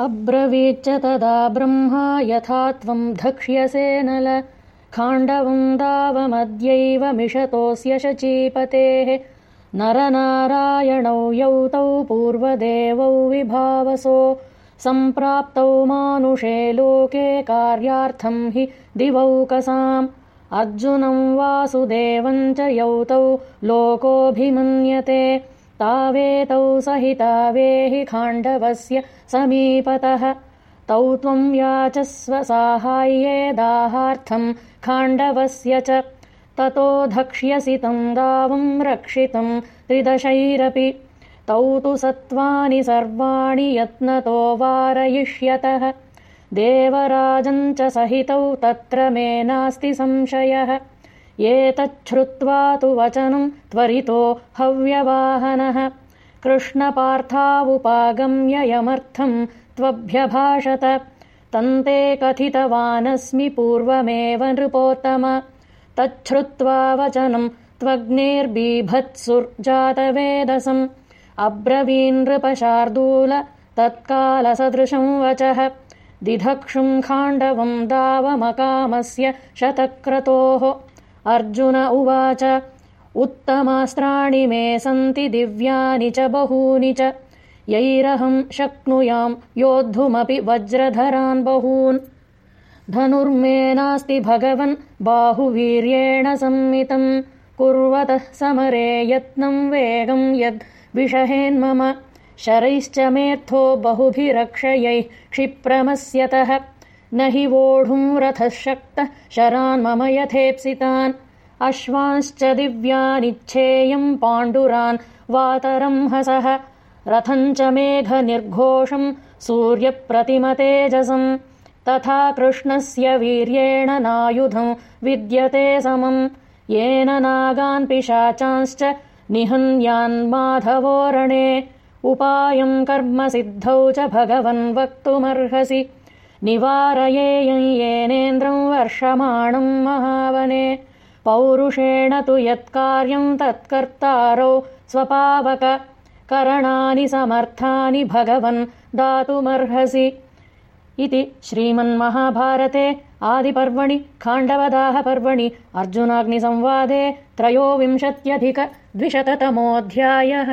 अब्रवीच्च तदा ब्रह्मा यथा त्वं धक्ष्यसे नल। दावमद्यैव मिषतोऽस्य शचीपतेः। नरनारायणौ यौ तौ पूर्वदेवौ विभावसो। सम्प्राप्तौ मानुषे लोके कार्यार्थं हि दिवौकसाम्। अर्जुनं वासुदेवं च यौ तौ लोकोऽभिमन्यते तावेतौ सहितावेहि खाण्डवस्य समीपतः। तौ त्वं याचस्व साहाय्ये दाहार्थं खाण्डवस्य च। ततो धक्ष्यसि तं दावं रक्षितं त्रिदशैरपि। तौ तु सत्त्वानि सर्वाणि यत्नतो वारयिष्यतः। देवराजञ्च सहितौ तत्र मे नास्ति संशयः एतच्छ्रुत्वा तु वचनं त्वरितो हव्यवाहनः। कृष्णपार्थावुपागम्ययमर्थं त्वभ्यभाषत। तन्ते कथितवानस्मि पूर्वमेव नृपोत्तम। तच्छ्रुत्वा वचनं त्वग्नेर्बीभत्सुर्जातवेदसम्। अब्रवीन्नृपशार्दूल तत्कालसदृशं वचः। दिधक्षुं खाण्डवं दावमकामस्य शतक्रतोः अर्जुन उवाच उत्तमास्त्राणि मे सन्ति दिव्यानि च बहूनि च। यैरहं शक्नुयां योद्धुमपि वज्रधरान् बहून्। धनुर्मे नास्ति भगवन् बाहुवीर्येण संमितम्। कुर्वतः समरे यत्नं वेगं यद् विषहेन्मम शरैश्च मेऽर्थो बहुभिरक्षयैः क्षिप्रमस्यतः न हि वोढुं रथः शक्तः शरान् मम यथेप्सितान्। अश्वांश्च दिव्यानिच्छेयम् पाण्डुरान् वातरं हसः। रथम् च मेघनिर्घोषम् सूर्यप्रतिमतेजसम् तथा कृष्णस्य वीर्येण नायुधम् विद्यते समम् येन नागान् पिशाचांश्च निहन्यान्माधवोरणे उपायम् कर्मसिद्धौ च भगवन् वक्तुमर्हसि निवारयेयं येनेन्द्रं वर्षमाणं महावने। पौरुषेण तु यत्कार्यं तत्कर्तारौ स्वपावककरणानि समर्थानि भगवन् दातुमर्हसि। इति श्रीमन्महाभारते आदिपर्वणि खाण्डवदाहपर्वणि अर्जुनाग्निसंवादे त्रयोविंशत्यधिकद्विशततमोऽध्यायः